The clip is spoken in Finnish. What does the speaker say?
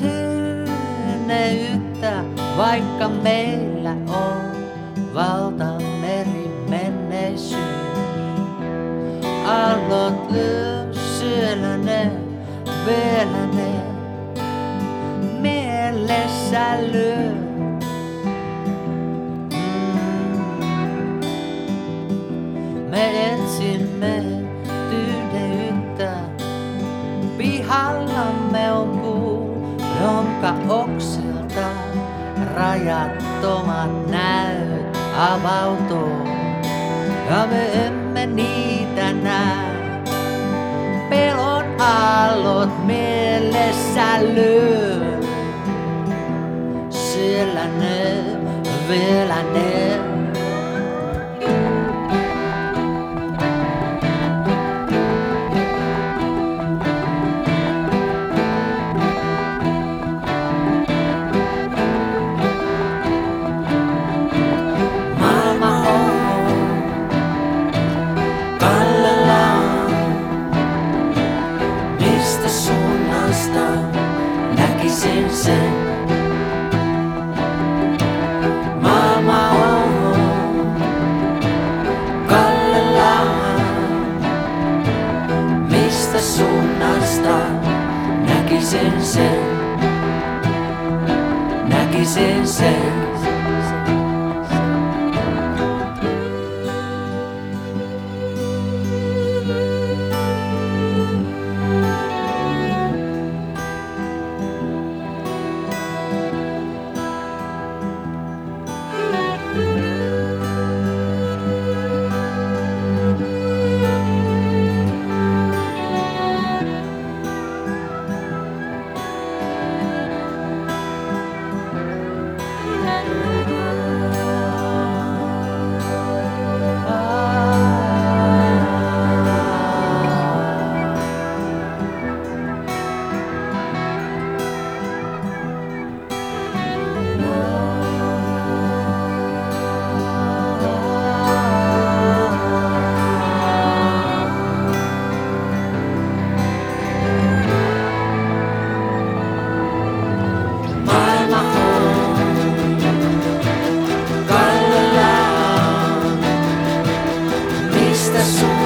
tyyneyttä, vaikka meillä on valtameri menneisyys. Aallot lyö, ne, vielä ne, mielessä lyö. Rajattomat näyt avautuu. Ja me emme niitä näe. Pelon aallot mielessä lyö. Siellä ne, vielä ne. Mistä suunnasta näkisin sen? Näkisin sen. da sua